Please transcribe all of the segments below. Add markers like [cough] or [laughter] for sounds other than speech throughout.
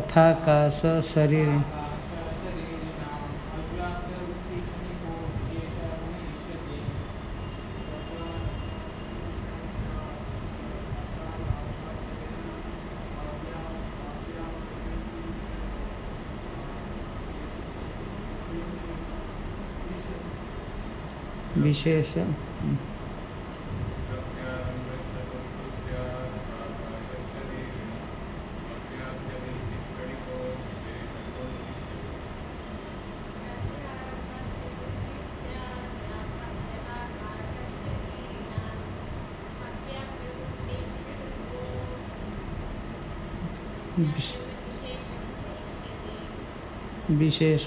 अथाकाश शरीर। विशेष। विशेष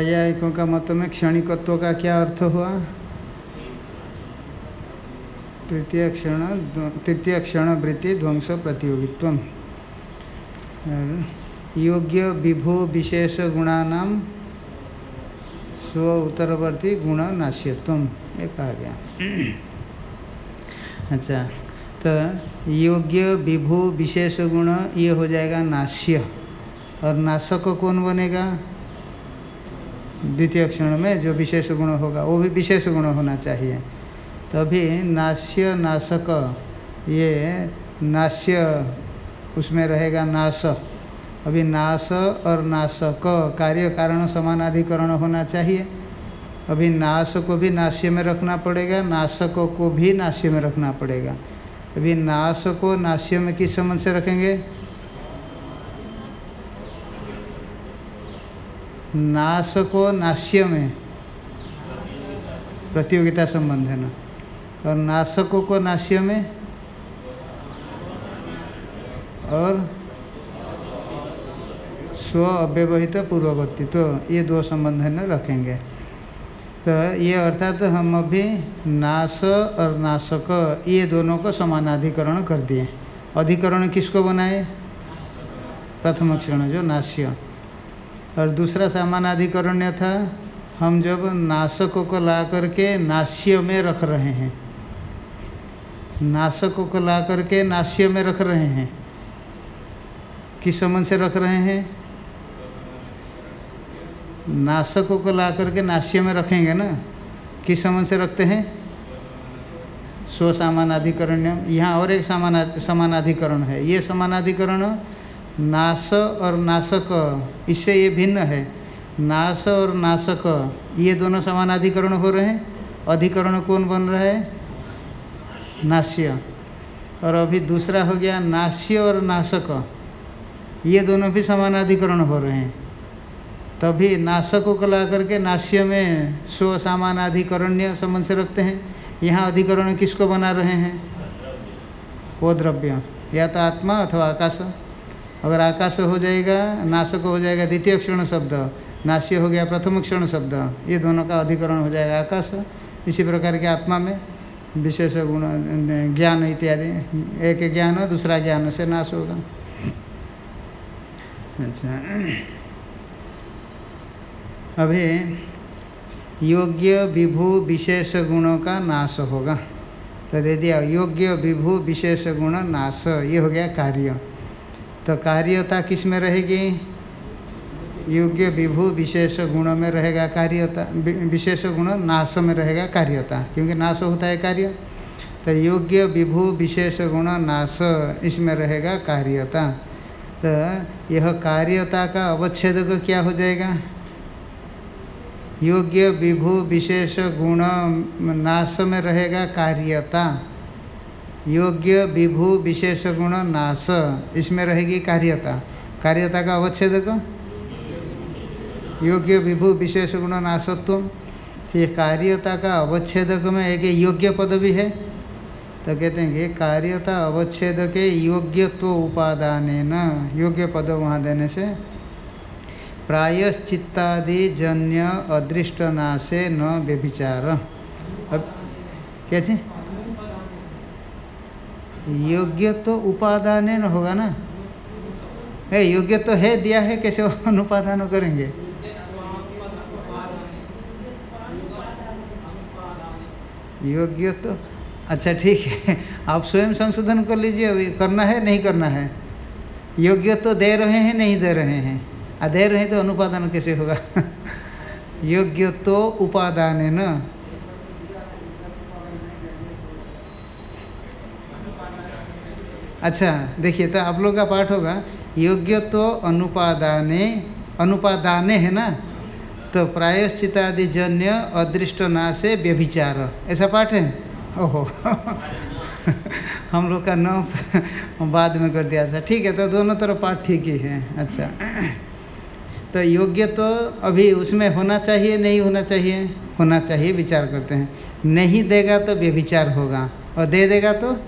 न्यायिकों का मत में क्षणिकत्व का क्या अर्थ हुआ तृतीय क्षण तृतीय क्षण वृत्ति ध्वंस प्रतियोगित्व योग्य विभो विशेष गुणानाम स्व उत्तरवर्ती गुण नाश्यत्व ये कहा गया अच्छा तो योग्य विभो विशेष गुण ये हो जाएगा नाश्य और नाशक कौन बनेगा द्वितीय क्षण में जो विशेष गुण होगा, वो भी विशेष गुण होना चाहिए। तभी नाश्य नाशक ये नाश्य उसमें रहेगा नाश अभी नाश और नाशक कार्य कारण समानाधिकरण होना चाहिए। अभी नाश को भी नाश्य में रखना पड़ेगा नाशक को भी नाश्य में रखना पड़ेगा। अभी नाश को नाश्य में किस संबंध से रखेंगे? नाश को नाश्य में प्रतियोगिता संबंध है ना। और नाशकों को नाश्य में और स्व अव्यवहित पूर्ववर्ती। तो ये दो संबंध है न रखेंगे। तो ये अर्थात तो हम अभी नाश और नाशक, ये दोनों को समानाधिकरण कर दिए। अधिकरण किसको बनाए? प्रथम क्षण जो नाश्य। और दूसरा सामानाधिकरण्य था, हम जब नाशकों को ला करके नाश्य में रख रहे हैं। नाशकों को ला करके नाश्य में रख रहे हैं। किस संबंध से रख रहे हैं? नाशकों को ला करके नाश्य में रखेंगे ना? किस समझ से रखते हैं? स्व सामानाधिकरण्यम यहाँ और एक सामान, समानाधिकरण है। ये समानाधिकरण नाश और नाशक इससे ये भिन्न है। नाश और नाशक ये दोनों समानाधिकरण हो रहे हैं। अधिकरण कौन बन रहा है? नाश्य और अभी दूसरा हो गया नाश्य और नाशक ये दोनों भी समानाधिकरण हो रहे हैं। तभी नाशकों को ला करके नाश्य में स्व सामानाधिकरण्य संबंध से रखते हैं। यहाँ अधिकरण किसको बना रहे हैं? वो द्रव्य, या तो आत्मा अथवा आकाश। अगर आकाश हो जाएगा, नाशक हो जाएगा, द्वितीय क्षण शब्द नाश्य हो गया, प्रथम क्षण शब्द, ये दोनों का अधिकरण हो जाएगा आकाश। इसी प्रकार के आत्मा में विशेष गुण, ज्ञान इत्यादि, एक ज्ञान हो, दूसरा ज्ञान से नाश होगा। अच्छा। अभी योग्य विभू विशेष गुणों का नाश होगा। तो दे दिया, योग्य विभू विशेष गुण नाश, ये हो गया कार्य। तो कार्यता किसमें रहेगी? योग्य, विभू, विशेष गुण में रहेगा कार्यता विशेष गुण नाश में रहेगा कार्यता, क्योंकि नाश होता है कार्य। तो योग्य, विभू, विशेष गुण नाश इसमें रहेगा कार्यता। तो यह कार्यता का अवच्छेद क्या हो जाएगा? योग्य, विभू, विशेष गुण नाश में रहेगा कार्यता। योग्य विभू विशेष गुण नाश इसमें रहेगी कार्यता। कार्यता का अवच्छेद योग्य विभू विशेष गुण नाशत्व ये कार्यता का अवच्छेदक में एक योग्य पद भी है। तो कहते हैं कि कार्यता अवच्छेद के योग्यत्व उपादान योग्य पद वहाँ देने से। प्रायश्चित्तादि जन्य अदृष्ट नाशे न व्यभिचार। अब कैसे योग्य तो उपादान होगा ना? है, योग्य तो है, दिया है, कैसे अनुपादान करेंगे? योग्य तो अच्छा ठीक है, आप स्वयं संशोधन कर लीजिए, अभी करना है, नहीं करना है? योग्य तो दे रहे हैं, नहीं दे रहे हैं? आ, दे रहे हैं तो अनुपादान कैसे होगा? [laughs] योग्य तो उपादान है न? अच्छा देखिए तो आप लोग का पाठ होगा योग्य तो अनुपादाने अनुपादाने है ना? तो प्रायश्चितादि जन्य अदृष्ट ना से व्यभिचार। ऐसा पाठ है? ओहो। [laughs] हम लोग का न [laughs] बाद में कर दिया। था ठीक है तो दोनों तरफ़ पाठ ठीक ही है। अच्छा। तो योग्य तो अभी उसमें होना चाहिए, नहीं होना चाहिए? होना चाहिए, विचार करते हैं। नहीं देगा तो व्यभिचार होगा। और दे देगा तो?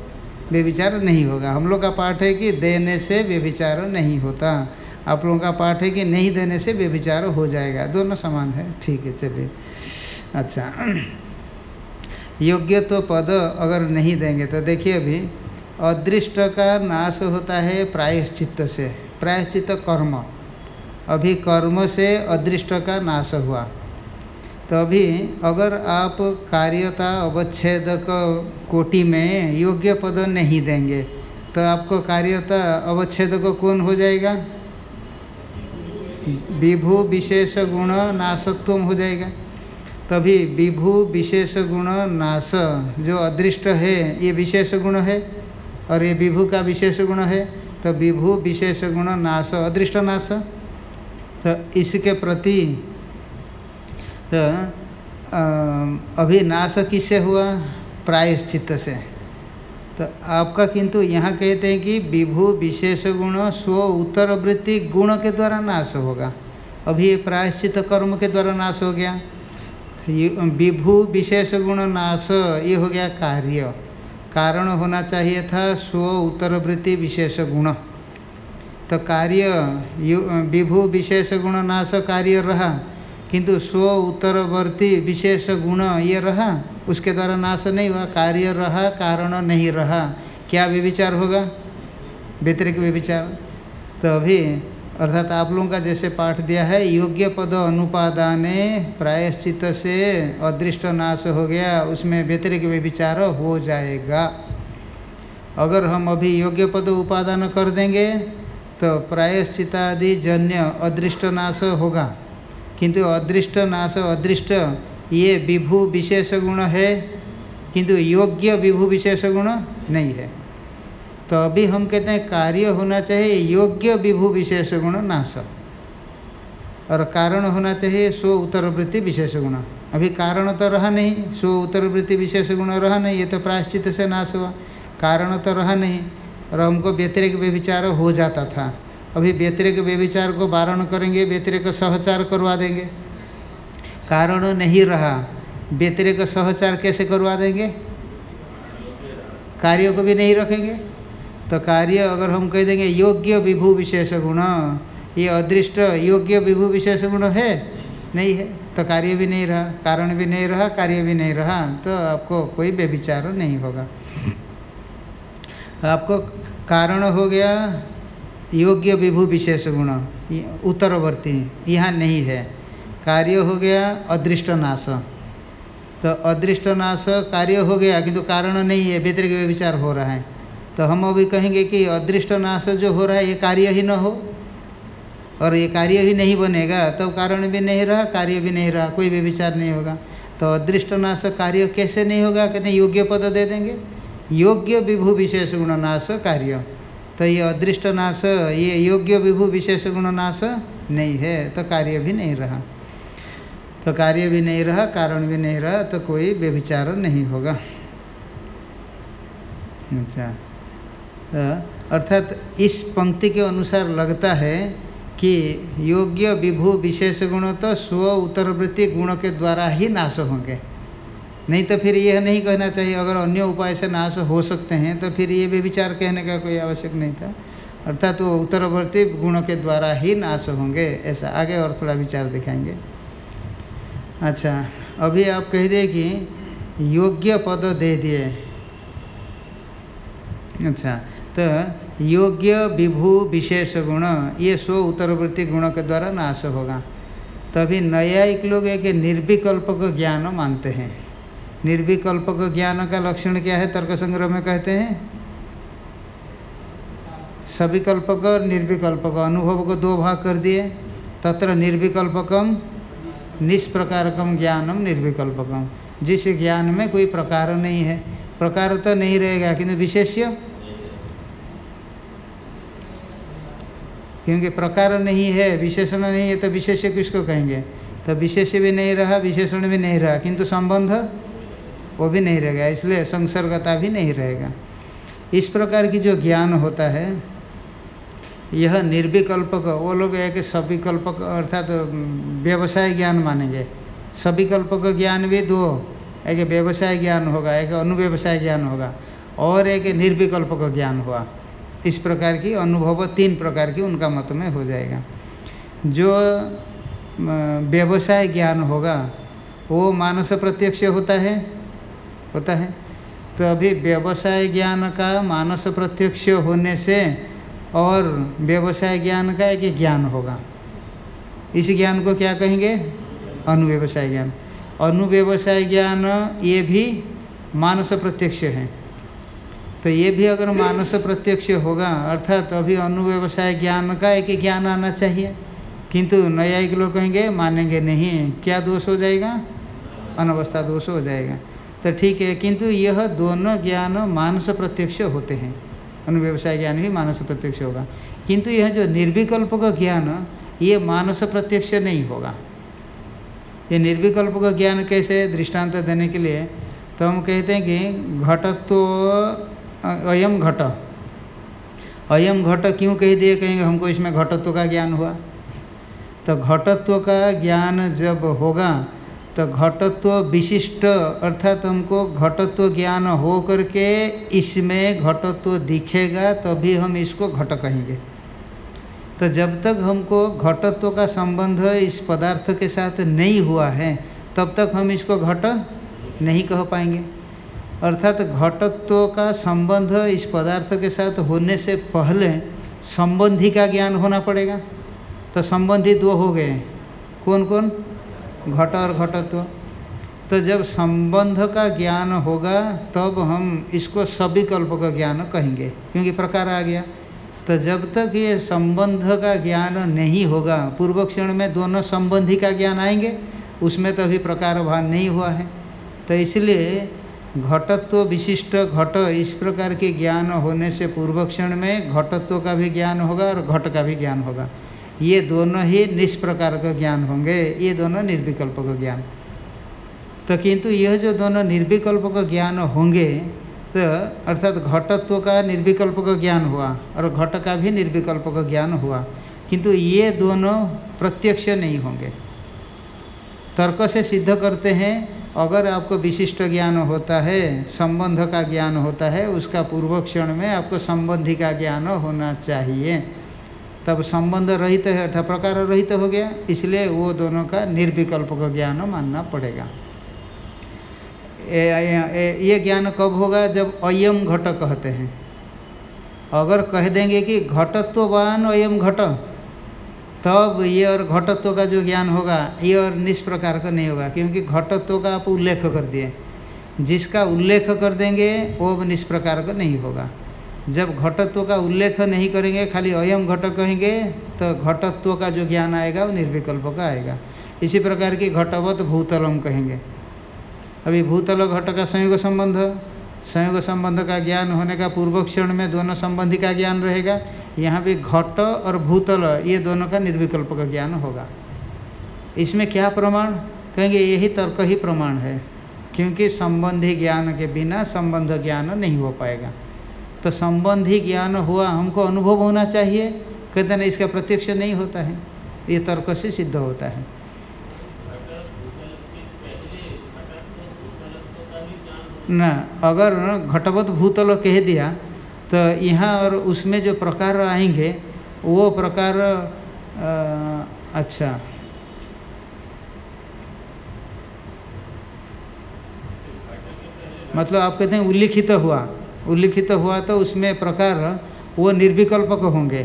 व्यभिचार नहीं होगा। हम लोग का पाठ है कि देने से व्यभिचार नहीं होता। आप लोगों का पाठ है कि नहीं देने से व्यभिचार हो जाएगा। दोनों समान है। ठीक है, चलिए। अच्छा। योग्य तो पद अगर नहीं देंगे तो देखिए अभी, अदृष्ट का नाश होता है प्रायश्चित्त से। प्रायश्चित कर्म। अभी कर्म से अदृष्ट का नाश हुआ। तो अभी अगर आप कार्यता अवच्छेदक कोटि में योग्य पद नहीं देंगे तो आपको कार्यता अवच्छेदक कौन हो जाएगा? विभू विशेष गुण नाशत्व हो जाएगा। तभी विभू विशेष गुण नाश जो अदृष्ट है, ये विशेष गुण है, और ये विभू का विशेष गुण है तो विभू विशेष गुण नाश अदृष्ट नाश तो इसके प्रति तो अभी नाश किससे हुआ? प्रायश्चित से। तो आपका किंतु यहाँ कहते हैं कि विभु विशेष गुण, स्व उत्तरवृत्ति गुण के द्वारा नाश होगा। अभी प्रायश्चित कर्म के द्वारा नाश हो गया। विभु विशेष गुण नाश, ये हो गया कार्य। कारण होना चाहिए था स्व उत्तरवृत्ति विशेष गुण। तो कार्य विभू विशेष गुण नाश कार्य रहा। किंतु स्व उत्तरवर्ती विशेष गुण ये रहा, उसके द्वारा नाश नहीं हुआ, कार्य रहा, कारण नहीं रहा। क्या विचार होगा? व्यतिरिक विचार तो अभी, अर्थात आप लोगों का जैसे पाठ दिया है, योग्य पद अनुपादाने प्रायश्चित से अदृष्ट नाश हो गया, उसमें व्यतिरिक विचार हो जाएगा। अगर हम अभी योग्य पद उपादान कर देंगे तो प्रायश्चितादि जन्य अदृष्ट नाश होगा। किंतु अदृष्ट नाश अदृष्ट, ये विभू विशेष गुण है किंतु योग्य विभू विशेष गुण नहीं है। तो अभी हम कहते हैं कार्य होना चाहिए, योग्य विभू विशेष गुण नाश और कारण होना चाहिए स्व उत्तरवृत्ति विशेष गुण। अभी कारण तो रहा नहीं स्व उत्तरवृत्ति विशेष गुण रहा नहीं, ये तो प्रायश्चित से नाश हुआ। कारण तो रहा नहीं, और हमको व्यतिरिक व्यभिचार हो जाता था। अभी व्यतिरिक व्यभिचार को वारण करेंगे, व्यतिरिक सहचार करवा देंगे। कारण नहीं रहा, व्यतिरिक सहचार कैसे करवा देंगे? कार्य को भी नहीं रखेंगे। तो कार्य अगर हम कह देंगे योग्य विभू विशेष गुण, ये अदृष्ट योग्य विभू विशेष गुण है? नहीं है। तो कार्य भी नहीं रहा, कारण भी नहीं रहा, कार्य भी नहीं रहा तो आपको कोई व्यभिचार नहीं होगा। आपको कारण हो गया योग्य विभू विशेष गुण उत्तरवर्ती यहाँ नहीं है। कार्य हो गया अदृष्ट नाश तो अदृष्ट नाश कार्य हो गया, किंतु कारण नहीं है व्यतिरिक विचार हो रहा है। तो हम अभी कहेंगे कि अदृष्ट नाश जो हो रहा है, ये कार्य ही न हो। और ये कार्य ही नहीं बनेगा तो कारण भी नहीं रहा, कार्य भी नहीं रहा, कोई भी विचार नहीं होगा। तो अदृष्ट नाश कार्य कैसे नहीं होगा, कहते योग्य पद दे देंगे। योग्य विभू विशेष गुण नाश कार्य। तो ये अदृष्ट नाश ये योग्य विभू विशेष गुण नाश नहीं है तो कार्य भी नहीं रहा। तो कार्य भी नहीं रहा, कारण भी नहीं रहा तो कोई व्यभिचार नहीं होगा। अच्छा। तो अर्थात इस पंक्ति के अनुसार लगता है कि योग्य विभू विशेष गुण तो स्व उत्तरवृत्ति गुण के द्वारा ही नाश होंगे। नहीं तो फिर यह नहीं कहना चाहिए, अगर अन्य उपाय से नाश हो सकते हैं तो फिर ये भी विचार कहने का कोई आवश्यक नहीं था। अर्थात वो उत्तरवर्ती गुणों के द्वारा ही नाश होंगे, ऐसा आगे और थोड़ा विचार दिखाएँगे। अच्छा अभी आप कह दिए कि योग्य पद दे दिए। अच्छा तो योग्य, विभू, विशेष गुण, ये स्व उत्तरवृत्ति गुणों के द्वारा नाश होगा। तभी न्यायिक लोग एक निर्विकल्प ज्ञान मानते हैं। निर्विकल्पक ज्ञान का लक्षण क्या है? तर्क संग्रह में कहते हैं। सविकल्पक और निर्विकल्पक। अनुभव को दो भाग कर दिए। तत्र निर्विकल्पकम, निष्प्रकारकम ज्ञानम निर्विकल्पकम। जिस ज्ञान में कोई प्रकार नहीं है। प्रकार तो नहीं रहेगा किंतु विशेष्य। क्योंकि प्रकार नहीं है, विशेषण नहीं है तो विशेष्य किसको कहेंगे? तो विशेष्य भी नहीं रहा, विशेषण भी नहीं रहा। किंतु संबंध वो भी नहीं रहेगा, इसलिए संसर्गता भी नहीं रहेगा। इस प्रकार की जो ज्ञान होता है, यह निर्विकल्पक वो लोग एक सविकल्पक अर्थात तो व्यवसाय ज्ञान मानेंगे। सविकल्पक ज्ञान भी दो, एक व्यवसाय ज्ञान होगा, एक अनुव्यवसाय ज्ञान होगा, और एक निर्विकल्पक ज्ञान हुआ। इस प्रकार की अनुभव, तीन प्रकार की उनका मत में हो जाएगा। जो व्यवसाय ज्ञान होगा, वो मानस प्रत्यक्ष होता है होता है। तो अभी व्यवसाय ज्ञान का मानस प्रत्यक्ष होने से और व्यवसाय ज्ञान का एक ज्ञान होगा। इस ज्ञान को क्या कहेंगे? अनुव्यवसाय ज्ञान। अनुव्यवसाय ज्ञान ये भी मानस प्रत्यक्ष है। तो ये भी अगर मानस प्रत्यक्ष होगा, अर्थात अभी अनुव्यवसाय ज्ञान का एक ज्ञान आना चाहिए। किंतु न्यायिक लोग कहेंगे, मानेंगे नहीं, क्या दोष हो जाएगा? अनवस्था दोष हो जाएगा। तो ठीक है, किंतु यह दोनों ज्ञान मानस प्रत्यक्ष होते हैं। अनुव्यवसाय ज्ञान ही मानस प्रत्यक्ष होगा। किंतु यह जो निर्विकल्प का ज्ञान, ये मानस प्रत्यक्ष नहीं होगा। ये निर्विकल्प का ज्ञान कैसे दृष्टांत देने के लिए तो हम कहते हैं कि घटत्व अयम घट। अयम घट क्यों कह दिए? कहेंगे, हमको इसमें घटत्व का ज्ञान हुआ। तो घटत्व का ज्ञान जब होगा तो घटत्व विशिष्ट अर्थात हमको घटत्व ज्ञान हो करके इसमें घटत्व दिखेगा, तभी हम इसको घट कहेंगे। तो जब तक हमको घटत्व का संबंध इस पदार्थ के साथ नहीं हुआ है, तब तक हम इसको घट नहीं कह पाएँगे। अर्थात घटत्व का संबंध इस पदार्थ के साथ होने से पहले संबंधी का ज्ञान होना पड़ेगा। तो संबंधी दो हो गए कौन कौन घट और घटत्व। तो जब संबंध का ज्ञान होगा, तब हम इसको सविकल्प का ज्ञान कहेंगे, क्योंकि प्रकार आ गया। तो जब तक ये संबंध का ज्ञान नहीं होगा, पूर्व क्षण में दोनों संबंधी का ज्ञान आएँगे, उसमें तो अभी प्रकार भान नहीं हुआ है। तो इसलिए घटत्व विशिष्ट घट इस प्रकार के ज्ञान होने से पूर्व क्षण में घटत्व का भी ज्ञान होगा और घट का भी ज्ञान होगा। ये दोनों ही निष्प्रकार का ज्ञान होंगे, ये दोनों निर्विकल्प का ज्ञान। तो किंतु यह जो दोनों निर्विकल्प का ज्ञान होंगे तो अर्थात घटत्व का निर्विकल्प का ज्ञान हुआ और घट का भी निर्विकल्प का ज्ञान हुआ, किंतु ये दोनों प्रत्यक्ष नहीं होंगे। तर्क से सिद्ध करते हैं, अगर आपको विशिष्ट ज्ञान होता है, संबंध का ज्ञान होता है, उसका पूर्व क्षण में आपको संबंधी का ज्ञान होना चाहिए। तब संबंध रहित है अर्थात प्रकार रहित हो गया। इसलिए वो दोनों का निर्विकल्प का ज्ञान मानना पड़ेगा। ये ज्ञान कब होगा? जब अयम घट कहते हैं। अगर कह देंगे कि घटत्ववान अयम घट, तब ये और घटत्व का जो ज्ञान होगा, ये और निष्प्रकार का नहीं होगा, क्योंकि घटत्व का आप उल्लेख कर दिए। जिसका उल्लेख कर देंगे, वो निष्प्रकार का नहीं होगा। जब घटत्व का उल्लेख नहीं करेंगे, खाली अयम घट कहेंगे तो घटत्व का जो ज्ञान आएगा, वो निर्विकल्प का आएगा। इसी प्रकार की घटवत भूतलम कहेंगे। अभी भूतल घट का संयोग संबंध संयोग संबंध का ज्ञान होने का पूर्व क्षण में दोनों संबंधी का ज्ञान रहेगा। यहाँ भी घट और भूतल, ये दोनों का निर्विकल्प का ज्ञान होगा। इसमें क्या प्रमाण? कहेंगे यही तर्क ही प्रमाण है, क्योंकि संबंधी ज्ञान के बिना संबंध ज्ञान नहीं हो पाएगा। तो संबंधी ज्ञान हुआ हमको अनुभव होना चाहिए। कहते ना इसका प्रत्यक्ष नहीं होता है। ये तर्क से सिद्ध होता है। न अगर घटवत भूतल कह दिया तो यहाँ और उसमें जो प्रकार आएँगे वो प्रकार आ, अच्छा। मतलब आप कहते हैं उल्लिखित हुआ। उल्लिखित तो हुआ तो उसमें प्रकार वो निर्विकल्पक होंगे।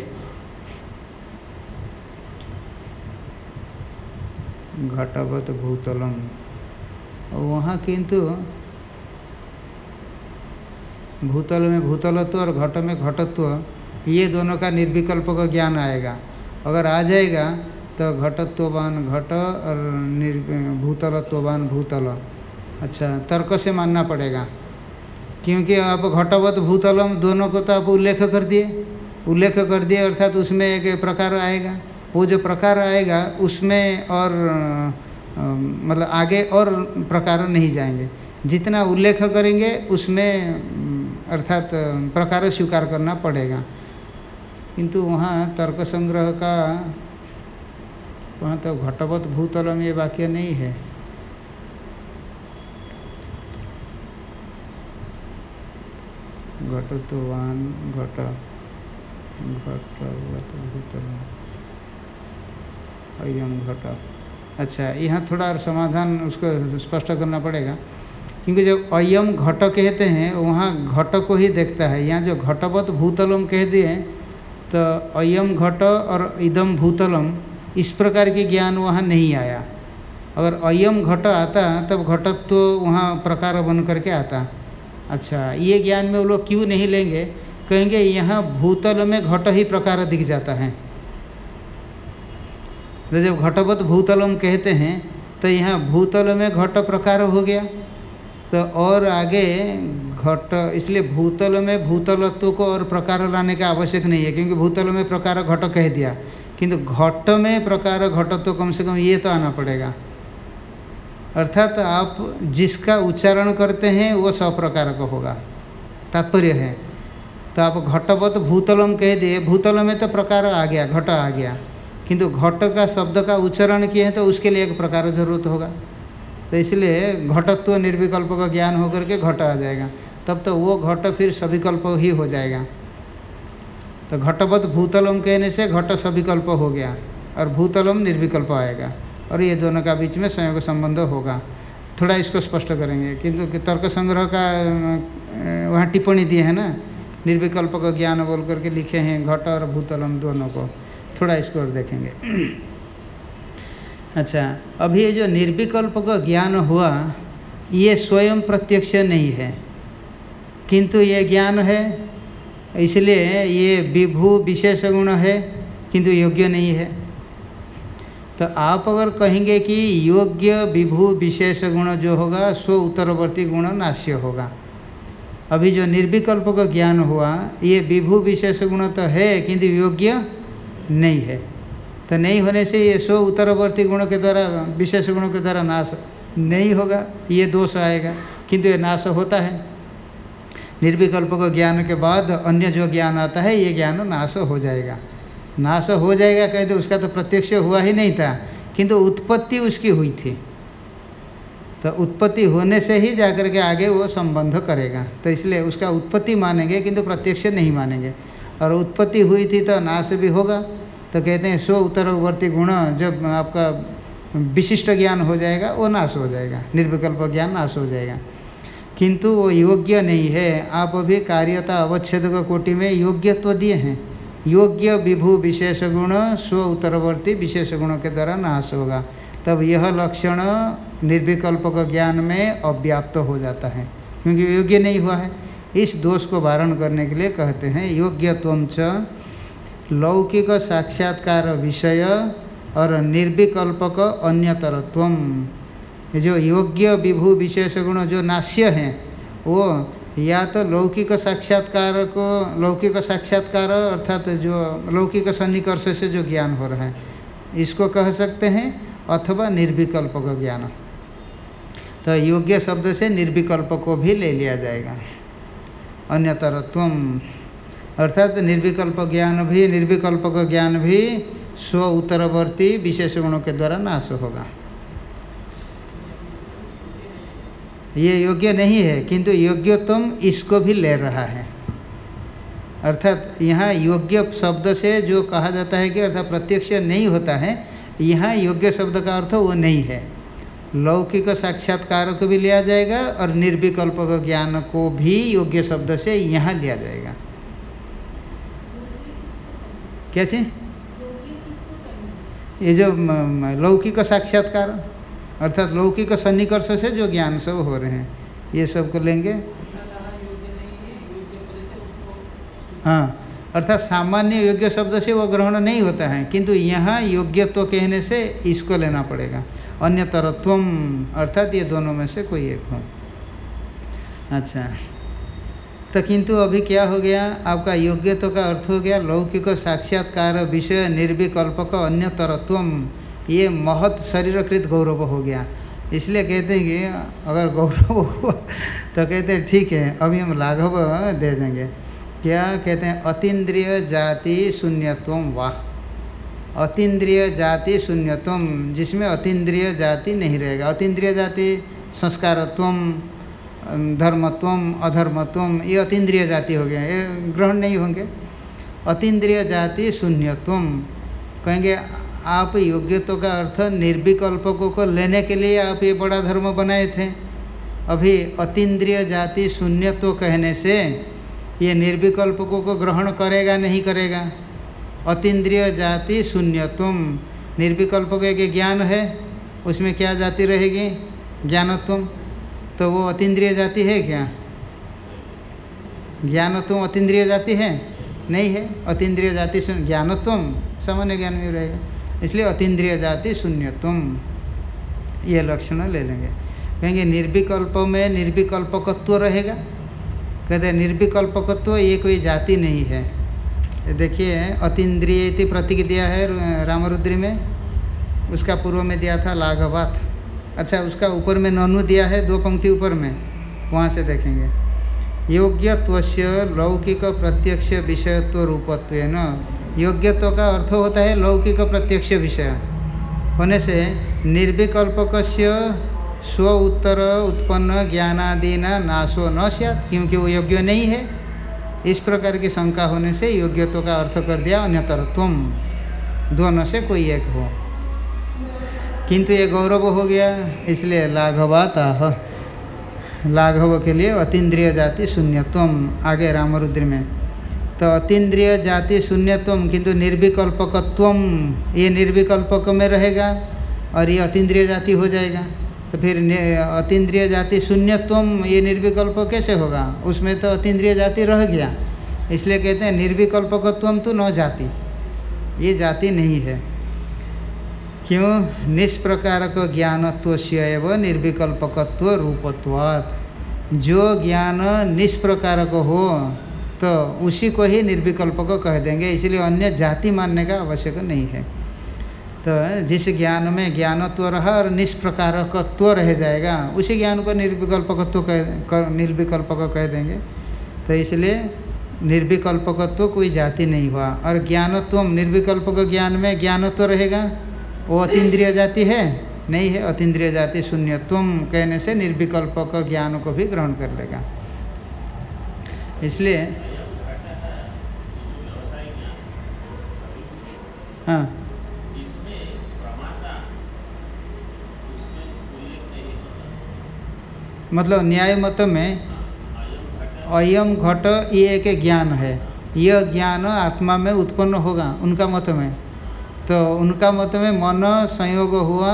घटवत भूतलम। वहाँ किंतु भूतल में भूतलत्व और घट में घटत्व, ये दोनों का निर्विकल्प का ज्ञान आएगा। अगर आ जाएगा तो घटत्ववान घट और निर् भूतल। अच्छा तर्क से मानना पड़ेगा। क्योंकि आप घटवत भूतलम दोनों को तो आप उल्लेख कर दिए। उल्लेख कर दिए, अर्थात तो उसमें एक प्रकार आएगा। वो जो प्रकार आएगा, उसमें और मतलब आगे और प्रकार नहीं जाएँगे। जितना उल्लेख करेंगे, उसमें, अर्थात, प्रकार स्वीकार करना पड़ेगा। किंतु वहाँ तर्क संग्रह का, वहाँ तो घटवत भूतलम ये वाक्य नहीं है। घटत्वान घट घट। अच्छा यहाँ थोड़ा और समाधान उसको स्पष्ट करना पड़ेगा। क्योंकि जब अयम घट कहते हैं, वहाँ घट को ही देखता है। यहाँ जो घटवत भूतलम कह दिए तो अयम घट और इदम भूतलम, इस प्रकार के ज्ञान वहाँ नहीं आया। अगर अयम घट आता, तब घटत्व तो वहाँ प्रकार बन करके आता। अच्छा ये ज्ञान में वो लोग क्यों नहीं लेंगे? कहेंगे, यहाँ भूतल में घट ही प्रकार दिख जाता है। तो जब घटवत भूतलम कहते हैं तो यहाँ भूतल में घट प्रकार हो गया। तो और आगे घट, इसलिए भूतल में भूतलत्व को और प्रकार लाने का आवश्यक नहीं है, क्योंकि भूतल में प्रकार घट कह दिया। किंतु घट में प्रकार घटत्व कम से कम ये तो आना पड़ेगा। अर्थात आप जिसका उच्चारण करते हैं, वो सब प्रकार का होगा। तात्पर्य है। तो आप घटवत भूतलम कह दिए भूतल में तो प्रकार आ गया, घट आ गया। किंतु घट का शब्द का उच्चारण किए हैं तो उसके लिए एक प्रकार ज़रूरत होगा। तो इसलिए घटत्व निर्विकल्प का ज्ञान होकर के घट आ जाएगा। तब तो वो घट फिर सविकल्प ही हो जाएगा। तो घटवत भूतलम कहने से घट सविकल्प हो गया, और भूतलम निर्विकल्प आएगा। और ये दोनों का बीच में संयोग संबंध होगा। थोड़ा इसको स्पष्ट करेंगे। किंतु तर्क संग्रह का वहाँ टिप्पणी दी है ना? निर्विकल्प का ज्ञान बोल करके लिखे हैं घट और भूतलम दोनों को। थोड़ा इसको और देखेंगे। [clears throat] अच्छा अभी ये जो निर्विकल्प का ज्ञान हुआ, ये स्वयं प्रत्यक्ष नहीं है। किंतु ये ज्ञान है, इसलिए ये विभू विशेष गुण है, किंतु योग्य नहीं है। तो आप अगर कहेंगे कि योग्य विभू विशेष गुण जो होगा स्व उत्तरवर्ती गुण नाश्य होगा। अभी जो निर्विकल्प का ज्ञान हुआ, ये विभू विशेष गुण तो है, किंतु योग्य नहीं है। तो नहीं होने से ये स्व उत्तरवर्ती गुण के द्वारा, विशेष गुणों के द्वारा नाश नहीं होगा, ये दोष आएगा, किंतु ये नाश होता है। निर्विकल्प का ज्ञान के बाद अन्य जो ज्ञान आता है, ये ज्ञान नाश हो जाएगा। नाश हो जाएगा कहते उसका तो प्रत्यक्ष हुआ ही नहीं था, किंतु उत्पत्ति उसकी हुई थी। तो उत्पत्ति होने से ही जाकर के आगे वो संबंध करेगा। तो इसलिए उसका उत्पत्ति मानेंगे, किंतु प्रत्यक्ष नहीं मानेंगे। और उत्पत्ति हुई थी तो नाश भी होगा। तो कहते हैं, स्व उत्तरवर्ती गुण जब आपका विशिष्ट ज्ञान हो जाएगा, वो नाश हो जाएगा, निर्विकल्प ज्ञान नाश हो जाएगा। किंतु वो योग्य नहीं है। आप अभी कार्यता अवच्छेद कोटि में योग्यत्व दिए हैं। योग्य विभू विशेष गुण, स्व उत्तरवर्ती विशेष गुणों के द्वारा नाश होगा। तब यह लक्षण निर्विकल्प का ज्ञान में अव्याप्त हो जाता है, क्योंकि योग्य नहीं हुआ है। इस दोष को वारण करने के लिए कहते हैं, योग्यत्व च लौकिक साक्षात्कार विषय और निर्विकल्पक अन्यतरत्व। जो योग्य विभू विशेष गुण जो नाश्य हैं, वो या तो लौकिक साक्षात्कार को, लौकिक साक्षात्कार अर्थात जो लौकिक सन्निकर्ष से जो ज्ञान हो रहा है, इसको कह सकते हैं अथवा निर्विकल्प का ज्ञान। तो योग्य शब्द से निर्विकल्प को भी ले लिया जाएगा। अन्यतरत्व अर्थात निर्विकल्प ज्ञान भी निर्विकल्प का ज्ञान भी स्व उत्तरवर्ती विशेष गुणों के द्वारा नाश होगा। ये योग्य नहीं है, किंतु योग्यतम इसको भी ले रहा है। अर्थात यहाँ योग्य शब्द से जो कहा जाता है कि अर्थात प्रत्यक्ष नहीं होता है, यहाँ योग्य शब्द का अर्थ वो नहीं है। लौकिक साक्षात्कार को भी लिया जाएगा और निर्विकल्प ज्ञान को भी योग्य शब्द से यहाँ लिया जाएगा। क्या चीज़? ये जो लौकिक साक्षात्कार। अर्थात लौकिक सन्निकर्ष से जो ज्ञान सब हो रहे हैं, ये सबको लेंगे। हाँ अर्थात सामान्य योग्य शब्द से वो ग्रहण नहीं होता है, किंतु यहाँ योग्यत्व तो कहने से इसको लेना पड़ेगा। अन्य तरत्वम अर्थात ये दोनों में से कोई एक हो। अच्छा तो किंतु अभी क्या हो गया? आपका योग्यत्व का अर्थ हो गया लौकिक साक्षात्कार विषय निर्विकल्पक अन्य तरत्वम ये महत शरीरकृत गौरव हो गया। इसलिए कहते हैं कि अगर गौरव हुआ तो कहते हैं, ठीक है, अभी हम लाघव दे देंगे। क्या कहते हैं, अतीन्द्रिय जाति शून्यत्व वाह अतीन्द्रिय जाति शून्यत्व, जिसमें अतीन्द्रिय जाति नहीं रहेगा। अतीन्द्रिय जाति संस्कारत्व, धर्मत्व, अधर्मत्व, ये अतीन्द्रिय जाति हो गया। ये ग्रहण नहीं होंगे। अतीन्द्रिय जाति शून्यत्व, कहेंगे आप योग्यत्व का अर्थ निर्विकल्पकों को लेने के लिए आप ये बड़ा धर्म बनाए थे। अभी अतीन्द्रिय जाति शून्यत्व कहने से ये निर्विकल्पकों को ग्रहण करेगा नहीं करेगा। अतीन्द्रिय जाति शून्यत्व निर्विकल्प के ज्ञान है, उसमें क्या जाति रहेगी? ज्ञानत्व तो वो अतीन्द्रिय जाति है क्या? ज्ञानत्व अतीन्द्रिय जाति है? नहीं है। अतीन्द्रिय जाति ज्ञानत्व सामान्य ज्ञान में रहेगा। इसलिए अतीन्द्रिय जाति शून्यत्व ये लक्षण ले लेंगे। कहेंगे निर्विकल्प में निर्विकल्पकत्व रहेगा। कहते हैं निर्विकल्पकत्व ये कोई जाति नहीं है। देखिए, अतीन्द्रिय प्रतीक दिया है रामरुद्री में। उसका पूर्व में दिया था लाघवात। अच्छा उसका ऊपर में ननु दिया है, दो पंक्ति ऊपर में। वहाँ से देखेंगे। योग्यत्व लौकिक प्रत्यक्ष विषयत्व रूपत्व योग्यत्व का अर्थ होता है लौकिक प्रत्यक्ष विषय होने से निर्विकल्पक स्व उत्तर उत्पन्न ज्ञानादिना नाशो न सत क्योंकि वो योग्य नहीं है। इस प्रकार की शंका होने से योग्यत्व का अर्थ कर दिया अन्यतरत्व। दोनों से कोई एक हो। किंतु ये गौरव हो गया, इसलिए लाघवात लाघव के लिए अतीन्द्रिय जाति शून्यत्व, आगे रामरुद्र में। तो अतीन्द्रिय जाति शून्यत्व, किंतु निर्विकल्पकत्व, ये निर्विकल्पक में रहेगा और ये अतीन्द्रिय जाति हो जाएगा। तो फिर अतीन्द्रिय जाति शून्यत्व, ये निर्विकल्प कैसे होगा? उसमें तो अतीन्द्रिय जाति रह गया। इसलिए कहते हैं निर्विकल्पकत्व तो न जाति। ये जाति नहीं है। क्यों? निष्प्रकारक ज्ञानत्व से निर्विकल्पकत्व रूपत्वात्। जो ज्ञान निष्प्रकारक हो तो उसी को ही निर्विकल्पक कह देंगे। इसलिए अन्य जाति मानने का आवश्यक नहीं है। तो जिस ज्ञान में ज्ञानत्व रहा और निष्प्रकारकत्व रह जाएगा, उसी ज्ञान को निर्विकल्पकत्व कह, निर्विकल्पक कह देंगे। तो इसलिए निर्विकल्पकत्व कोई जाति नहीं हुआ। और ज्ञानत्व, निर्विकल्पक ज्ञान में ज्ञानत्व रहेगा? वो अतीन्द्रिय जाति है, नहीं है, अतीन्द्रिय जाति शून्यत्व कहने से निर्विकल्पक ज्ञान को भी ग्रहण कर लेगा। इसलिए हाँ। मतलब न्याय मत में, अयम घट ये एक ज्ञान है। यह ज्ञान आत्मा में उत्पन्न होगा, उनका मत में। तो उनका मत में मन संयोग हुआ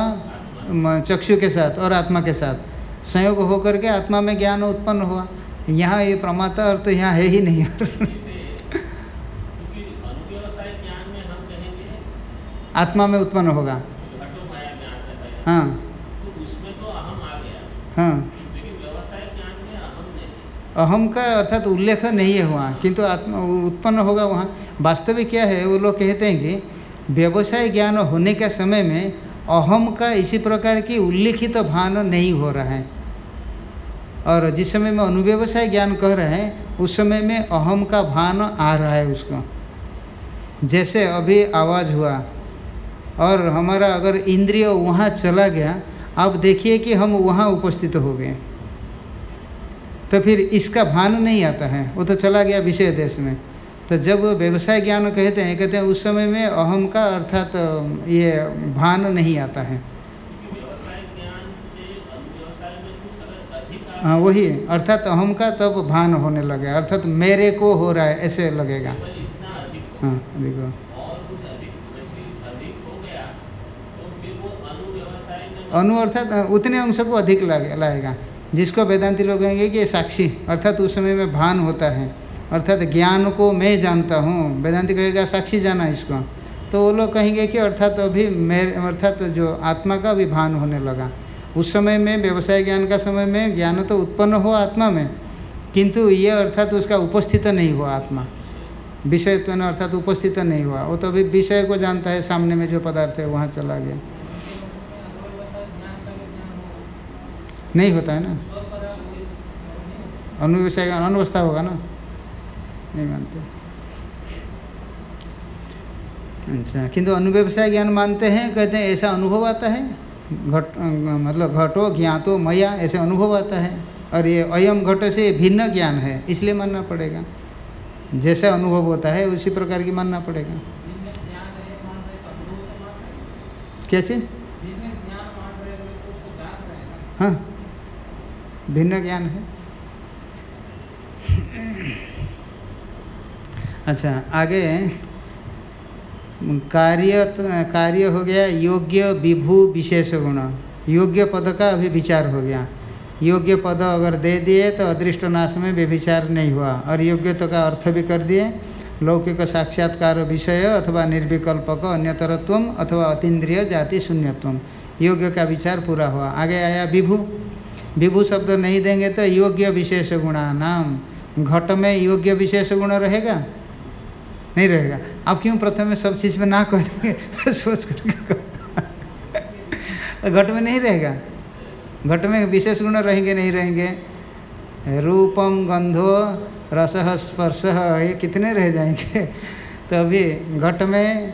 चक्षु के साथ और आत्मा के साथ। संयोग होकर के आत्मा में ज्ञान उत्पन्न हुआ। यहाँ ये प्रमाता अर्थ तो यहाँ है ही नहीं। आत्मा में उत्पन्न होगा। हाँ। हाँ। अहम का अर्थात उल्लेख नहीं है वहाँ, किंतु आत्मा उत्पन्न होगा वहाँ। वास्तविक क्या है, वो लोग कहते हैं कि व्यवसाय ज्ञान होने के समय में अहम का इसी प्रकार की उल्लिखित तो भान नहीं हो रहा है। और जिस समय में अनुव्यवसाय ज्ञान कह रहे हैं, उस समय में अहम का भान आ रहा है उसको। जैसे अभी आवाज़ हुआ और हमारा अगर इंद्रिय वहाँ चला गया, आप देखिए कि हम वहाँ उपस्थित हो गए। तो फिर इसका भान नहीं आता है, वो तो चला गया विषय देश में। तो जब व्यवसाय ज्ञान कहते हैं कहते हैं, उस समय में अहम का अर्थात ये भान नहीं आता है। हाँ वही, अर्थात अहम का तब भान होने लगे अर्थात मेरे को हो रहा है, ऐसे लगेगा। हाँ देखो। अनु अर्थात, उतने अंश को अधिक लाएगा, जिसको वेदांति लोग कहेंगे कि साक्षी, अर्थात उस समय में भान होता है। अर्थात ज्ञान को मैं जानता हूँ। वेदांति कहेगा, साक्षी जाना इसको। तो वो लोग कहेंगे कि अर्थात अभी मेरे अर्थात जो आत्मा का भी भान होने लगा। उस समय में, व्यवसाय ज्ञान का समय में ज्ञान तो उत्पन्न हुआ आत्मा में, किंतु ये अर्थात उसका उपस्थित नहीं हुआ आत्मा। विषय विषयत्व अर्थात उपस्थित नहीं हुआ। वो तो अभी विषय को जानता है, सामने में जो पदार्थ है, वहाँ चला गया। नहीं होता है ना? अनुव्यवसाय अनवस्था होगा ना? नहीं मानते। अच्छा किंतु अनुव्यवसाय ज्ञान मानते हैं, कहते हैं ऐसा अनुभव आता है? घट मतलब घटो ज्ञातो मया, ऐसे अनुभव आता है? और ये अयम घट से भिन्न ज्ञान है, इसलिए मानना पड़ेगा। जैसा अनुभव होता है, उसी प्रकार की मानना पड़ेगा। क्या चीज़? हाँ भिन्न ज्ञान है। अच्छा आगे। कार्य कार्य हो गया, योग्य विभू विशेष गुण योग्य पद का अभी विचार हो गया। योग्य पद अगर दे दिए तो अदृष्ट नाश में व्यभिचार नहीं हुआ। और योग्यता का अर्थ भी कर दिए। लौकिक साक्षात्कार विषय अथवा निर्विकल्पक अन्यतरत्व अथवा अतीन्द्रिय जाति शून्यत्व योग्य का विचार पूरा हुआ। आगे आया विभू। विभू शब्द नहीं देंगे तो योग्य विशेष गुणा नाम। घट में योग्य विशेष गुण रहेगा? नहीं रहेगा। आप क्यों प्रथम में सब चीज़ में ना कह देंगे? [laughs] सोच करके [laughs] घट में नहीं रहेगा। घट में विशेष गुण रहेंगे, नहीं रहेंगे। रूपम गंधो रस स्पर्श, ये कितने रह जाएँगे? [laughs] तो अभी घट में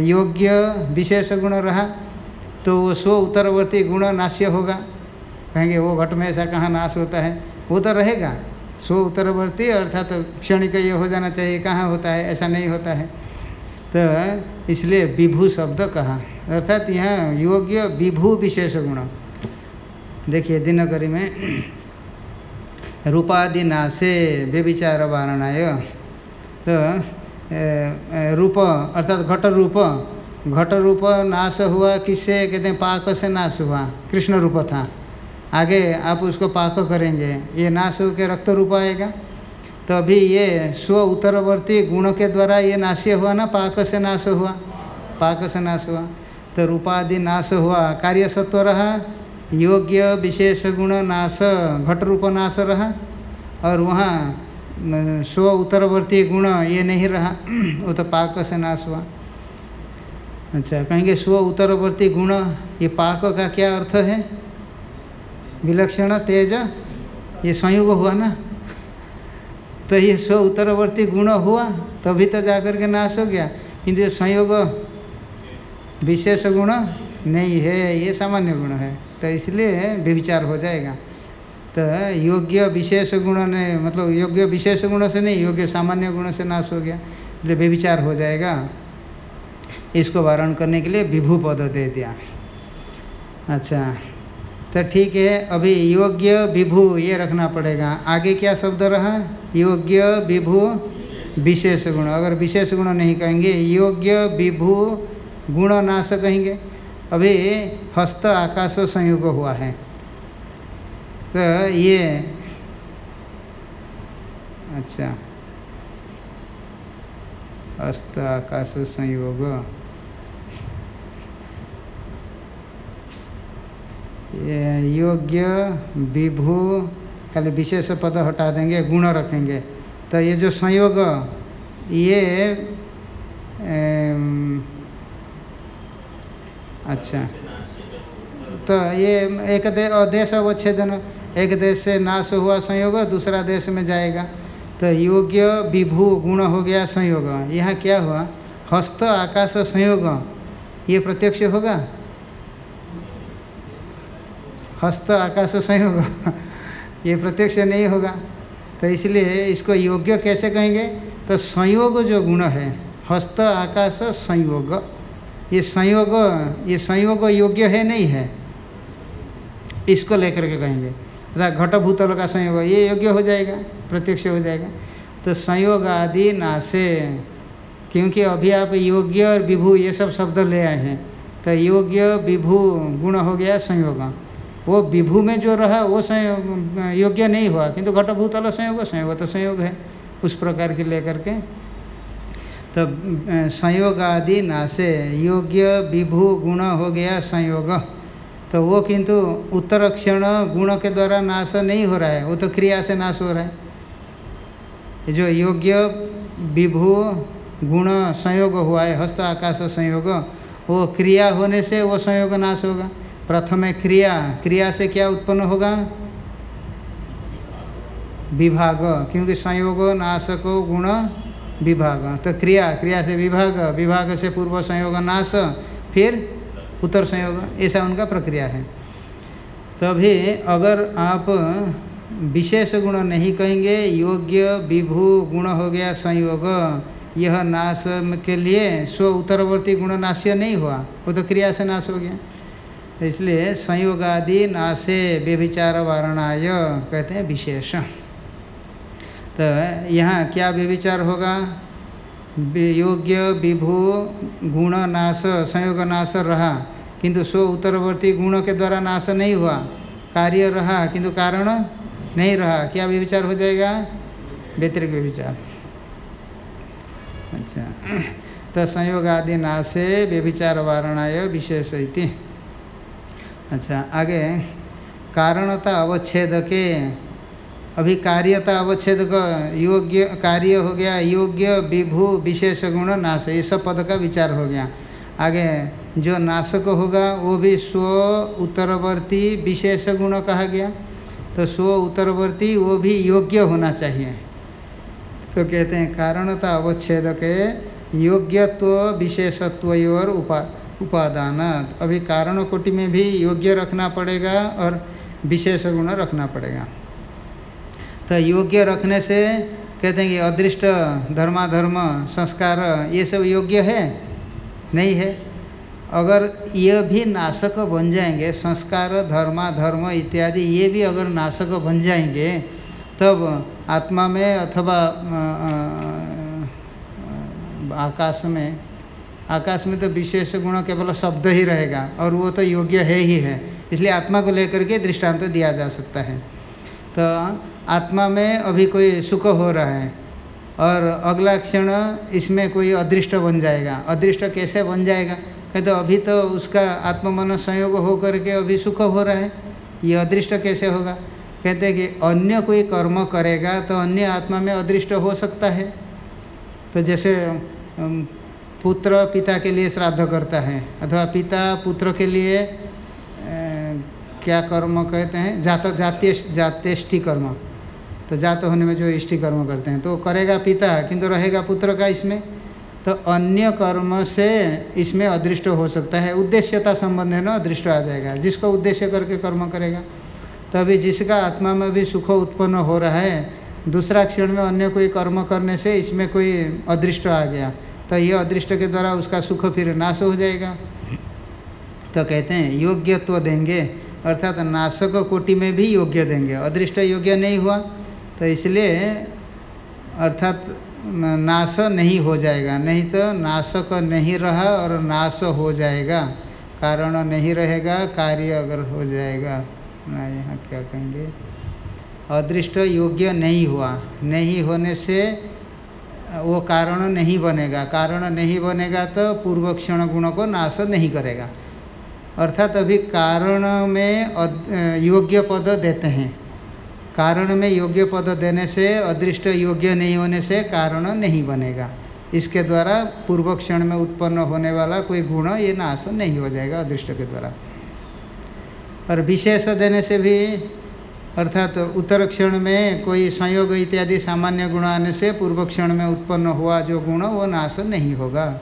योग्य विशेष गुण रहा तो वो स्व उत्तरवर्ती गुण नाश्य होगा। कहेंगे, वो घट में ऐसा कहाँ नाश होता है? वो तो रहेगा। स्व उत्तरवर्ती अर्थात तो क्षणिक ये हो जाना चाहिए, कहाँ होता है, ऐसा नहीं होता है। तो इसलिए विभू शब्द कहा। अर्थात यहाँ योग्य विभू विशेष गुण। देखिए, दिनकरी में रूपादि नाशे व्यभिचार वारणाय। तो रूप, अर्थात घट रूप। घट रूप नाश हुआ किससे? कहते हैं पाक से नाश हुआ। कृष्ण रूप था। आगे आप उसको पाक करेंगे। ये नाश हो के रक्त रूप आएगा। तो अभी ये स्व उत्तरवर्ती गुण के द्वारा ये नाश्य हुआ ना, पाक से नाश हुआ। पाक से नाश हुआ। तो रूपादि नाश हुआ। कार्य सत्व रहा। योग्य विशेष गुण नाश, घट रूप नाश रहा। और वहाँ स्व उत्तरवर्ती गुण ये नहीं रहा। वो तो पाक से नाश हुआ। अच्छा कहेंगे स्व उत्तरवर्ती गुण, ये पाक का क्या अर्थ है? विलक्षण, तेज। ये संयोग हुआ ना? तो ये स्व उत्तरवर्ती गुण हुआ, तभी तो जाकर के नाश हो गया। किंतु ये संयोग विशेष गुण नहीं है, ये सामान्य गुण है। तो इसलिए विचार हो जाएगा। तो योग्य विशेष गुण ने मतलब योग्य विशेष गुण से नहीं, योग्य सामान्य गुण से नाश हो गया। इसलिए व्यविचार हो जाएगा। इसको वारण करने के लिए विभू पद दे दिया। अच्छा। तो ठीक है, अभी योग्य विभू ये रखना पड़ेगा। आगे क्या शब्द रहा? योग्य विभू विशेष गुण। अगर विशेष गुण नहीं कहेंगे, योग्य विभू गुण नाश कहेंगे। अभी हस्त आकाश संयोग हुआ है। तो ये अच्छा। हस्त आकाश संयोग। योग्य विभू खाली विशेष पद हटा देंगे गुण रखेंगे। तो ये जो संयोग ये अच्छा। तो ये एक दे, देश अवच्छेदन एक देश से नाश हुआ संयोग दूसरा देश में जाएगा। तो योग्य विभू गुण हो गया संयोग। यहाँ क्या हुआ? हस्त आकाश संयोग। ये प्रत्यक्ष होगा? हस्त आकाश संयोग ये प्रत्यक्ष नहीं होगा। तो इसलिए इसको योग्य कैसे कहेंगे? तो संयोग जो गुण है, हस्त आकाश संयोग। ये संयोग ये संयोग योग्य है, नहीं है? इसको लेकर के कहेंगे। अर्थात घट भूतल का संयोग, ये योग्य हो जाएगा, प्रत्यक्ष हो जाएगा। तो संयोग आदि नाशे, क्योंकि अभी आप योग्य और विभू ये सब शब्द ले आए हैं तो योग्य, विभू, गुण हो गया संयोग। वो विभू में जो रहा, वो संयोग योग्य नहीं हुआ। किंतु घट भूतल संयोग संयोग तो संयोग है, उस प्रकार के लेकर के। तो संयोग आदि नाशे, योग्य विभू गुण हो गया संयोग। तो वो किंतु उत्तर क्षण गुण के द्वारा नाश नहीं हो रहा है, वो तो क्रिया से नाश हो रहा है। जो योग्य विभू गुण संयोग हुआ है, हस्त आकाश संयोग, वो क्रिया होने से वो संयोग नाश होगा। प्रथम है क्रिया क्रिया से क्या उत्पन्न होगा? विभाग, क्योंकि संयोग, नाशको, गुण, विभाग। तो क्रिया क्रिया से विभाग विभाग से पूर्व संयोग, नाश, फिर उत्तर संयोग, ऐसा उनका प्रक्रिया है। तभी अगर आप विशेष गुण नहीं कहेंगे, योग्य, विभू, गुण हो गया संयोग, यह नाश के लिए स्व उत्तरवर्ती गुण नाश्य नहीं हुआ, वो तो क्रिया से नाश हो गया। इसलिए संयोग आदि नाशे व्यभिचार वारणाय कहते हैं विशेष। तो यहाँ क्या व्यभिचार होगा? योग्य, विभू, गुण, नाश, संयोग नाश रहा। किंतु स्व उत्तरवर्ती गुणों के द्वारा नाश नहीं हुआ। कार्य रहा, किंतु कारण नहीं रहा। क्या व्यविचार हो जाएगा? व्यतिरिक व्यविचार अच्छा। तो संयोग आदि नाशे व्यभिचार वारणाय विशेष इति। अच्छा आगे, कारणता अवच्छेद के अभी कार्यता अवच्छेद का योग्य कार्य हो गया, योग्य विभू, विशेष गुण, नाश ये सब पद का विचार हो गया। आगे, जो नाशक होगा, वो भी स्व उत्तरवर्ती विशेष गुण कहा गया। तो स्व उत्तरवर्ती, वो भी योग्य होना चाहिए। तो कहते हैं, कारणता अवच्छेद के योग्यत्व, विशेषत्व और उपा उपादान अभी कारण कोटि में भी योग्य रखना पड़ेगा और विशेष गुण रखना पड़ेगा। तो योग्य रखने से कहते हैं कि अदृष्ट, धर्माधर्म, संस्कार, ये सब योग्य है? नहीं है। अगर ये भी नाशक बन जाएँगे, संस्कार, धर्माधर्म इत्यादि, ये भी अगर नाशक बन जाएँगे, तब आत्मा में अथवा आकाश में आकाश में तो विशेष गुण केवल शब्द ही रहेगा, और वो तो योग्य है ही है। इसलिए आत्मा को लेकर के दृष्टांत तो दिया जा सकता है। तो आत्मा में अभी कोई सुख हो रहा है, और अगला क्षण इसमें कोई अदृष्ट बन जाएगा। अदृष्ट कैसे बन जाएगा? कहते तो अभी तो उसका आत्म मन संयोग हो करके अभी सुख हो रहा है। ये अदृष्ट कैसे होगा? कहते कि अन्य कोई कर्म करेगा तो अन्य आत्मा में अदृष्ट हो सकता है। तो जैसे पुत्र पिता के लिए श्राद्ध करता है, अथवा पिता पुत्र के लिए क्या कर्म कहते हैं? जात, जातीय, जातेष्टि कर्म। तो जात होने में जो इष्टि कर्म करते हैं तो करेगा पिता, किंतु रहेगा पुत्र का इसमें। तो अन्य कर्म से इसमें अदृष्ट हो सकता है, उद्देश्यता संबंध है ना, अदृष्ट आ जाएगा। जिसको उद्देश्य करके कर्म करेगा तो अभी जिसका आत्मा में भी सुख उत्पन्न हो रहा है, दूसरा क्षण में अन्य कोई कर्म करने से इसमें कोई अदृष्ट आ गया। तो ये अदृष्ट के द्वारा उसका सुख फिर नाश हो जाएगा। तो कहते हैं, योग्यत्व देंगे, अर्थात नाशक कोटि में भी योग्य देंगे। अदृष्ट योग्य नहीं हुआ तो इसलिए अर्थात नाश नहीं हो जाएगा। नहीं तो नाशक नहीं रहा और नाश हो जाएगा। कारण नहीं रहेगा, कार्य अगर हो जाएगा। ना यहाँ क्या कहेंगे? अदृष्ट योग्य नहीं हुआ। नहीं होने से वो कारण नहीं बनेगा। कारण नहीं बनेगा तो पूर्व क्षण गुण को नाश नहीं करेगा। अर्थात अभी कारण में योग्य पद देते हैं। कारण में योग्य पद देने से, अदृष्ट योग्य नहीं होने से कारण नहीं बनेगा। इसके द्वारा पूर्व क्षण में उत्पन्न होने वाला कोई गुण ये नाश नहीं हो जाएगा अदृष्ट के द्वारा। और विशेष देने से भी अर्थात तो उत्तर क्षण में कोई संयोग इत्यादि सामान्य गुण आने से पूर्व क्षण में उत्पन्न हुआ जो गुण, वो नाश नहीं होगा।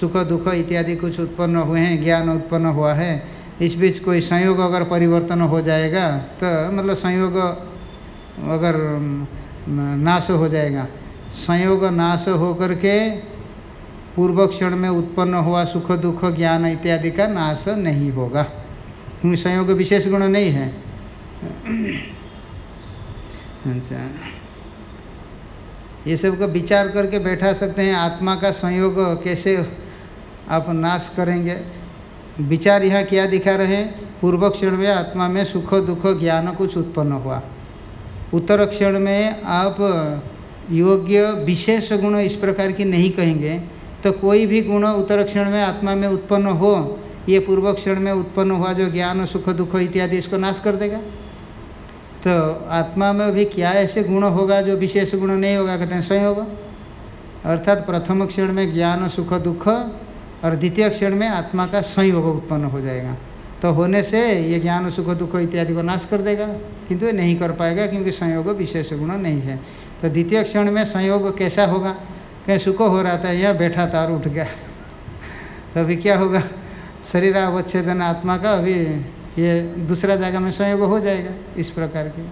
सुख, दुख इत्यादि कुछ उत्पन्न हुए हैं, ज्ञान उत्पन्न हुआ है। इस बीच कोई संयोग अगर परिवर्तन हो जाएगा तो मतलब संयोग अगर नाश हो जाएगा। संयोग नाश हो करके पूर्व क्षण में उत्पन्न हुआ सुख, दुख, ज्ञान इत्यादि का नाश नहीं होगा। क्योंकि संयोग विशेष गुण नहीं है। अच्छा। ये सब का विचार करके बैठा सकते हैं। आत्मा का संयोग कैसे आप नाश करेंगे? विचार यहाँ क्या दिखा रहे हैं? पूर्व क्षण में आत्मा में सुख, दुख, ज्ञान कुछ उत्पन्न हुआ। उत्तर क्षण में आप योग्य, विशेष गुण इस प्रकार की नहीं कहेंगे। तो कोई भी गुण उत्तर क्षण में आत्मा में उत्पन्न हो, ये पूर्व क्षण में उत्पन्न हुआ जो ज्ञान, सुख, दुख इत्यादि, इसको नाश कर देगा? तो आत्मा में भी क्या ऐसे गुण होगा जो विशेष गुण नहीं होगा? कहते हैं संयोग। अर्थात प्रथम क्षण में ज्ञान, सुख, दुख और द्वितीय क्षण में आत्मा का संयोग उत्पन्न हो जाएगा। तो होने से ये ज्ञान, सुख, दुख इत्यादि को नाश कर देगा। किंतु नहीं कर पाएगा क्योंकि संयोग विशेष गुण नहीं है। तो द्वितीय क्षण में संयोग कैसा होगा? कहीं सुख हो रहा था, यह बैठा और उठ गया। [laughs] तो अभी क्या होगा? शरीर अवच्छेदन आत्मा का अभी ये दूसरा जगह में संयोग हो जाएगा इस प्रकार के।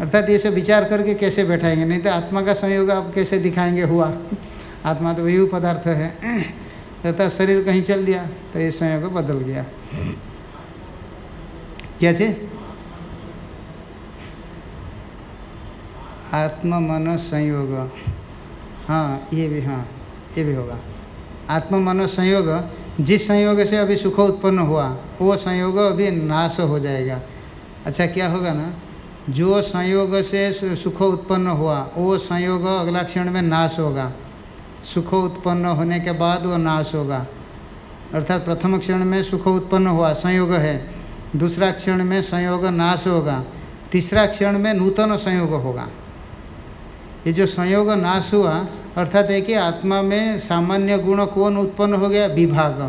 अर्थात ये सब विचार करके कैसे बैठाएँगे? नहीं तो आत्मा का संयोग आप कैसे दिखाएँगे? हुआ। आत्मा तो वही पदार्थ है। अर्थात शरीर कहीं चल दिया तो ये संयोग बदल गया। क्या कैसे आत्म मन संयोग। हाँ ये भी हाँ ये भी होगा। आत्म मन संयोग जिस संयोग से अभी सुख उत्पन्न हुआ, वो संयोग अभी नाश हो जाएगा। अच्छा क्या होगा ना? जो संयोग से सुख उत्पन्न हुआ, वो संयोग अगला क्षण में नाश होगा। सुख उत्पन्न होने के बाद वो नाश होगा। अर्थात प्रथम क्षण में सुख उत्पन्न हुआ, संयोग है। दूसरा क्षण में संयोग नाश होगा। तीसरा क्षण में नूतन संयोग होगा। ये जो संयोग नाश हुआ अर्थात है कि आत्मा में सामान्य गुण कौन उत्पन्न हो गया? विभाग।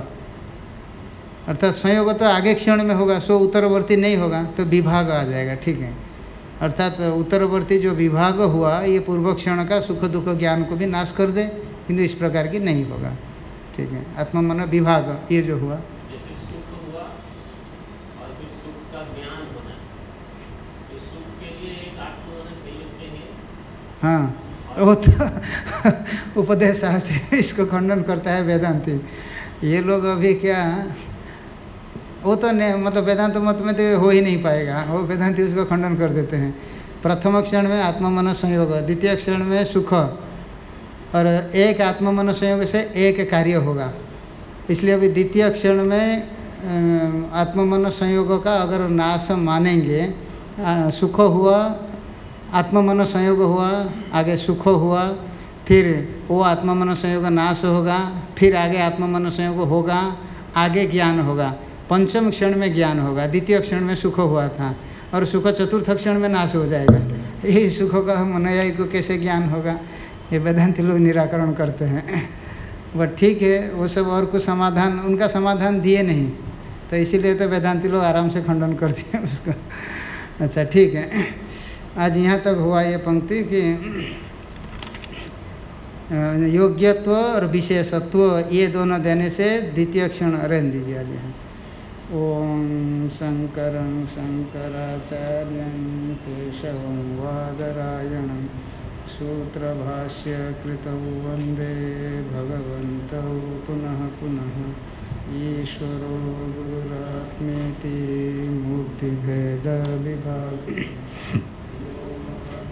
अर्थात संयोग तो आगे क्षण में होगा सो उत्तरवर्ती नहीं होगा तो विभाग आ जाएगा ठीक है? अर्थात उत्तरवर्ती जो विभाग हुआ ये पूर्व क्षण का सुख दुख ज्ञान को भी नाश कर दे किंतु इस प्रकार की नहीं होगा ठीक है? आत्मा मन विभाग ये जो हुआ। हाँ। वो तो [laughs] उपदेश शास्त्र इसको खंडन करता है वेदांति। ये लोग अभी क्या, वो तो नहीं मतलब वेदांत मत में तो हो ही नहीं पाएगा। वो वेदांति उसको खंडन कर देते हैं। प्रथम क्षण में आत्मा मन संयोग द्वितीय क्षण में सुख, और एक आत्मा मन संयोग से एक कार्य होगा। इसलिए अभी द्वितीय क्षण में आत्म मन संयोग का अगर नाश मानेंगे सुख हुआ आत्म मन संयोग हुआ, आगे सुख हुआ, फिर वो आत्म मन संयोग नाश होगा, फिर आगे आत्म मन संयोग होगा, आगे ज्ञान होगा। पंचम क्षण में ज्ञान होगा, द्वितीय क्षण में सुख हुआ था, और सुख चतुर्थ क्षण में नाश हो जाएगा। यही सुख का मनोयायी को कैसे ज्ञान होगा, ये वेदांति लोग निराकरण करते हैं। बट ठीक है, वो सब और कुछ समाधान, उनका समाधान दिए नहीं तो इसीलिए तो वेदांति लोग आराम से खंडन कर दिए उसको। अच्छा ठीक है। आज यहाँ तक हुआ ये पंक्ति कि योग्यत्व और विशेषत्व ये दोनों देने से द्वितीय क्षण रहने दीजिए आज यहाँ। ॐ शङ्करं शङ्कराचार्यं केशवं वादरायणं सूत्रभाष्यकृतौ वंदे भगवन्तौ पुनः पुनः। ईश्वरो गुरुरात्मेति मूर्तिभेदविभाग।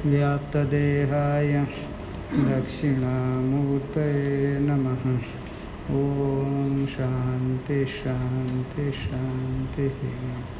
व्याप्तदेहाय दक्षिणामूर्तये नम। ॐ शांति शान्ति शान्तिः।